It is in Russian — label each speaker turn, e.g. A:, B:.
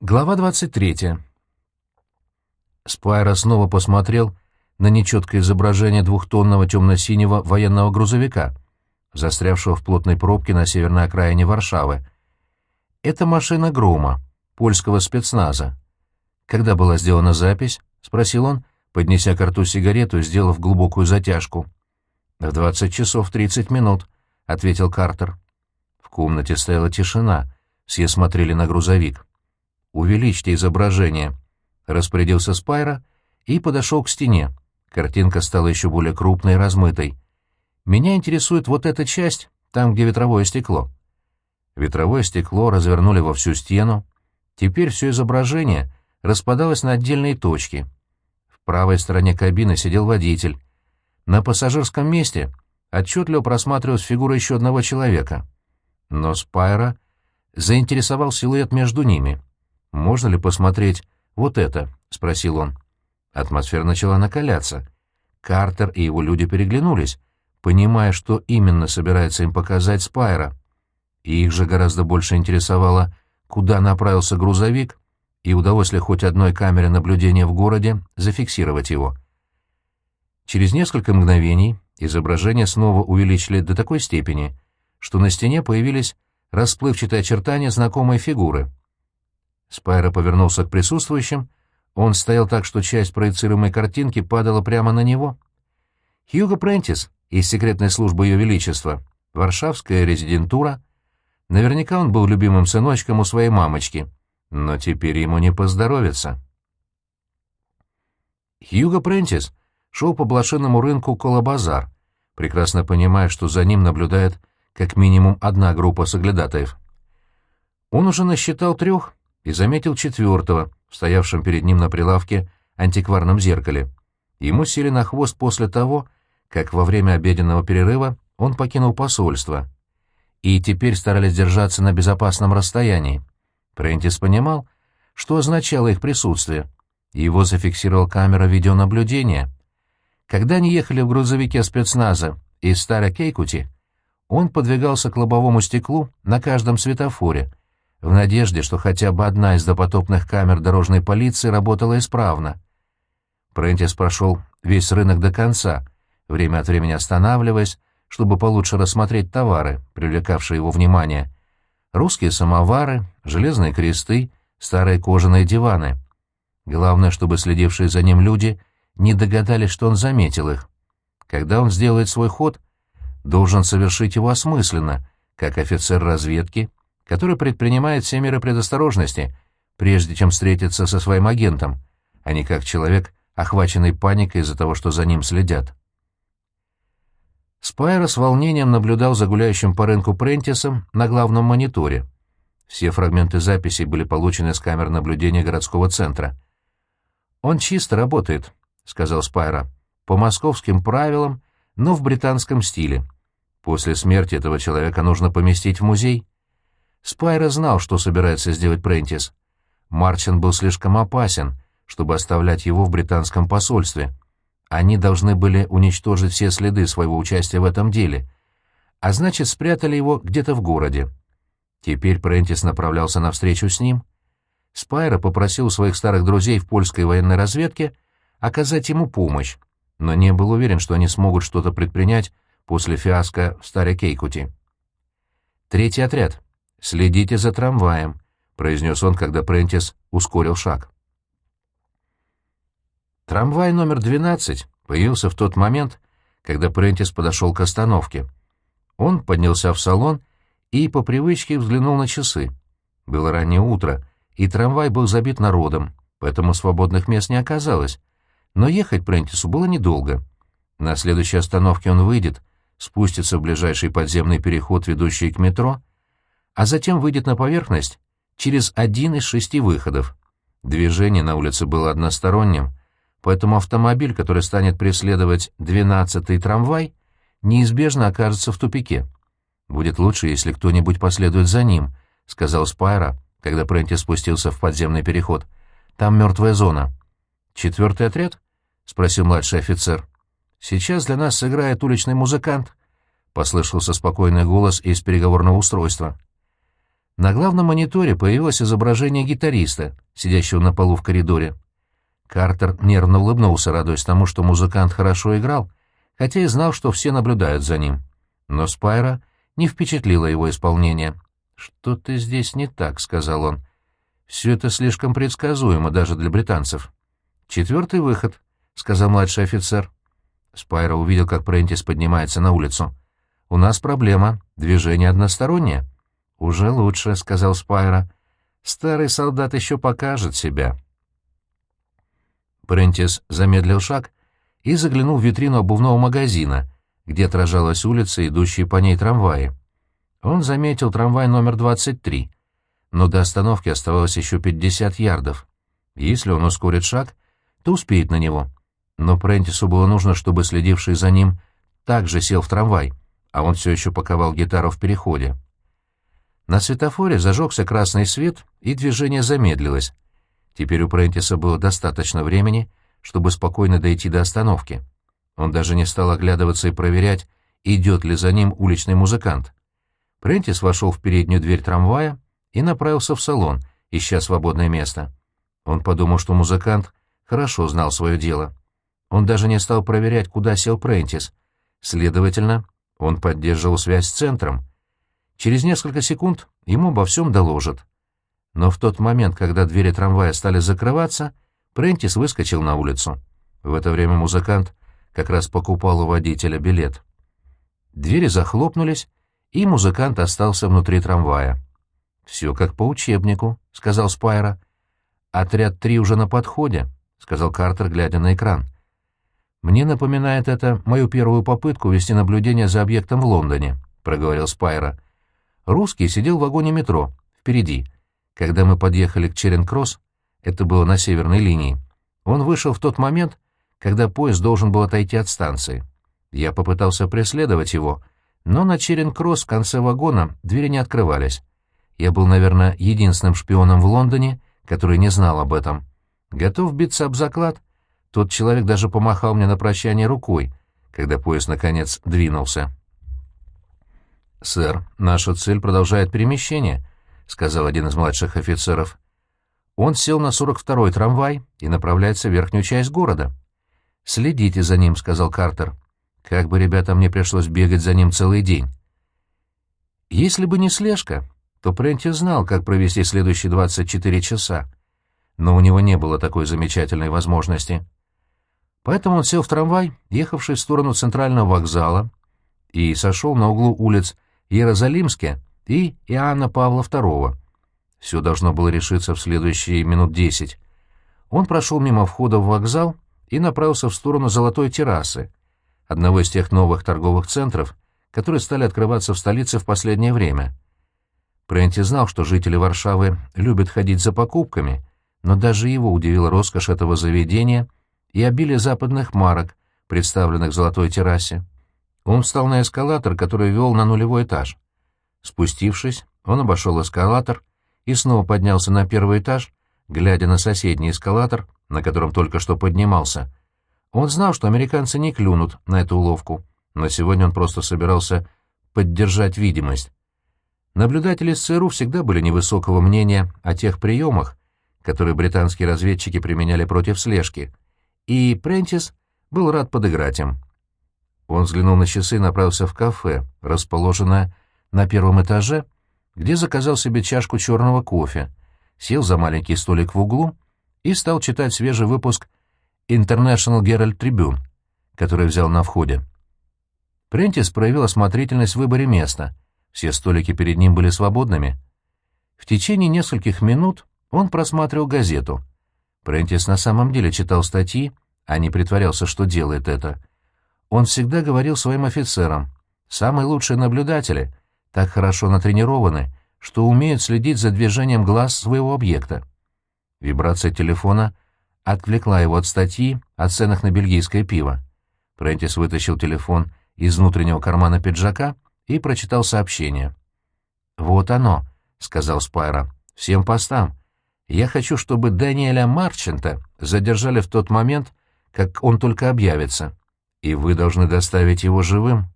A: Глава 23. Спайра снова посмотрел на нечеткое изображение двухтонного темно-синего военного грузовика, застрявшего в плотной пробке на северной окраине Варшавы. Это машина Грома, польского спецназа. «Когда была сделана запись?» — спросил он, поднеся к рту сигарету и сделав глубокую затяжку. «В двадцать часов тридцать минут», — ответил Картер. В комнате стояла тишина, все смотрели на грузовик. «Увеличьте изображение», — распорядился Спайра и подошел к стене. Картинка стала еще более крупной и размытой. «Меня интересует вот эта часть, там, где ветровое стекло». Ветровое стекло развернули во всю стену. Теперь все изображение распадалось на отдельные точки. В правой стороне кабины сидел водитель. На пассажирском месте отчетливо просматривалась фигура еще одного человека. Но Спайра заинтересовал силуэт между ними — «Можно ли посмотреть вот это?» — спросил он. Атмосфера начала накаляться. Картер и его люди переглянулись, понимая, что именно собирается им показать Спайра. И их же гораздо больше интересовало, куда направился грузовик, и удалось ли хоть одной камере наблюдения в городе зафиксировать его. Через несколько мгновений изображение снова увеличили до такой степени, что на стене появились расплывчатые очертания знакомой фигуры — Спайро повернулся к присутствующим. Он стоял так, что часть проецируемой картинки падала прямо на него. Хьюго Прентис из секретной службы Ее Величества, Варшавская резидентура. Наверняка он был любимым сыночком у своей мамочки, но теперь ему не поздоровится. Хьюго Прентис шел по блошиному рынку Колобазар, прекрасно понимая, что за ним наблюдает как минимум одна группа соглядатаев. Он уже насчитал трех и заметил четвертого, стоявшим перед ним на прилавке антикварном зеркале. Ему сели на хвост после того, как во время обеденного перерыва он покинул посольство. И теперь старались держаться на безопасном расстоянии. Прентис понимал, что означало их присутствие. Его зафиксировал камера видеонаблюдения. Когда они ехали в грузовике спецназа из Кейкути, он подвигался к лобовому стеклу на каждом светофоре, в надежде, что хотя бы одна из допотопных камер дорожной полиции работала исправно. Прентис прошел весь рынок до конца, время от времени останавливаясь, чтобы получше рассмотреть товары, привлекавшие его внимание. Русские самовары, железные кресты, старые кожаные диваны. Главное, чтобы следившие за ним люди не догадались, что он заметил их. Когда он сделает свой ход, должен совершить его осмысленно, как офицер разведки который предпринимает все меры предосторожности, прежде чем встретиться со своим агентом, а не как человек, охваченный паникой из-за того, что за ним следят. Спайро с волнением наблюдал за гуляющим по рынку Прентисом на главном мониторе. Все фрагменты записей были получены с камер наблюдения городского центра. «Он чисто работает», — сказал Спайро, — «по московским правилам, но в британском стиле. После смерти этого человека нужно поместить в музей». Спайра знал, что собирается сделать Прентис. Марчин был слишком опасен, чтобы оставлять его в британском посольстве. Они должны были уничтожить все следы своего участия в этом деле, а значит, спрятали его где-то в городе. Теперь Прентис направлялся на встречу с ним. Спайра попросил своих старых друзей в польской военной разведке оказать ему помощь, но не был уверен, что они смогут что-то предпринять после фиаско в Старе Кейкути. Третий отряд. «Следите за трамваем», — произнес он, когда Прентис ускорил шаг. Трамвай номер 12 появился в тот момент, когда Прентис подошел к остановке. Он поднялся в салон и по привычке взглянул на часы. Было раннее утро, и трамвай был забит народом, поэтому свободных мест не оказалось. Но ехать Прентису было недолго. На следующей остановке он выйдет, спустится в ближайший подземный переход, ведущий к метро, а затем выйдет на поверхность через один из шести выходов. Движение на улице было односторонним, поэтому автомобиль, который станет преследовать двенадцатый трамвай, неизбежно окажется в тупике. «Будет лучше, если кто-нибудь последует за ним», — сказал Спайра, когда Пренти спустился в подземный переход. «Там мертвая зона». «Четвертый отряд?» — спросил младший офицер. «Сейчас для нас сыграет уличный музыкант», — послышался спокойный голос из переговорного устройства. На главном мониторе появилось изображение гитариста, сидящего на полу в коридоре. Картер нервно улыбнулся, радуясь тому, что музыкант хорошо играл, хотя и знал, что все наблюдают за ним. Но Спайра не впечатлило его исполнение. «Что-то здесь не так», — сказал он. «Все это слишком предсказуемо даже для британцев». «Четвертый выход», — сказал младший офицер. Спайра увидел, как Прентис поднимается на улицу. «У нас проблема. Движение одностороннее». «Уже лучше», — сказал Спайра. «Старый солдат еще покажет себя». Прентис замедлил шаг и заглянул в витрину обувного магазина, где отражалась улица, идущие по ней трамваи. Он заметил трамвай номер 23, но до остановки оставалось еще 50 ярдов. Если он ускорит шаг, то успеет на него. Но Прентису было нужно, чтобы следивший за ним также сел в трамвай, а он все еще паковал гитару в переходе. На светофоре зажегся красный свет, и движение замедлилось. Теперь у Прентиса было достаточно времени, чтобы спокойно дойти до остановки. Он даже не стал оглядываться и проверять, идет ли за ним уличный музыкант. Прентис вошел в переднюю дверь трамвая и направился в салон, ища свободное место. Он подумал, что музыкант хорошо знал свое дело. Он даже не стал проверять, куда сел Прентис. Следовательно, он поддерживал связь с центром. Через несколько секунд ему обо всем доложат. Но в тот момент, когда двери трамвая стали закрываться, Прентис выскочил на улицу. В это время музыкант как раз покупал у водителя билет. Двери захлопнулись, и музыкант остался внутри трамвая. «Все как по учебнику», — сказал Спайра. «Отряд три уже на подходе», — сказал Картер, глядя на экран. «Мне напоминает это мою первую попытку вести наблюдение за объектом в Лондоне», — проговорил Спайра. «Русский сидел в вагоне метро, впереди. Когда мы подъехали к Черинг-Кросс, это было на северной линии, он вышел в тот момент, когда поезд должен был отойти от станции. Я попытался преследовать его — но на Черен-Кросс в конце вагона двери не открывались. Я был, наверное, единственным шпионом в Лондоне, который не знал об этом. Готов биться об заклад. Тот человек даже помахал мне на прощание рукой, когда поезд, наконец, двинулся. «Сэр, наша цель продолжает перемещение», — сказал один из младших офицеров. Он сел на 42-й трамвай и направляется в верхнюю часть города. «Следите за ним», — сказал Картер. Как бы ребятам не пришлось бегать за ним целый день. Если бы не слежка, то Прентис знал, как провести следующие 24 часа. Но у него не было такой замечательной возможности. Поэтому он сел в трамвай, ехавший в сторону центрального вокзала, и сошел на углу улиц Иерозалимске и Иоанна Павла II. Все должно было решиться в следующие минут десять. Он прошел мимо входа в вокзал и направился в сторону Золотой террасы, одного из тех новых торговых центров, которые стали открываться в столице в последнее время. Пренти знал, что жители Варшавы любят ходить за покупками, но даже его удивила роскошь этого заведения и обилие западных марок, представленных в золотой террасе. Он встал на эскалатор, который вел на нулевой этаж. Спустившись, он обошел эскалатор и снова поднялся на первый этаж, глядя на соседний эскалатор, на котором только что поднимался, он знал, что американцы не клюнут на эту уловку, но сегодня он просто собирался поддержать видимость. Наблюдатели с всегда были невысокого мнения о тех приемах, которые британские разведчики применяли против слежки, и Прентис был рад подыграть им. Он взглянул на часы и направился в кафе, расположенное на первом этаже, где заказал себе чашку черного кофе, сел за маленький столик в углу и стал читать свежий выпуск International Herald Tribune, который взял на входе. Прентис проявил осмотрительность в выборе места. Все столики перед ним были свободными. В течение нескольких минут он просматривал газету. Прентис на самом деле читал статьи, а не притворялся, что делает это. Он всегда говорил своим офицерам, «Самые лучшие наблюдатели так хорошо натренированы, что умеют следить за движением глаз своего объекта». Вибрация телефона — отвлекла его от статьи о ценах на бельгийское пиво. Прентис вытащил телефон из внутреннего кармана пиджака и прочитал сообщение. «Вот оно», — сказал Спайра, — «всем постам. Я хочу, чтобы Даниэля Марчента задержали в тот момент, как он только объявится, и вы должны доставить его живым».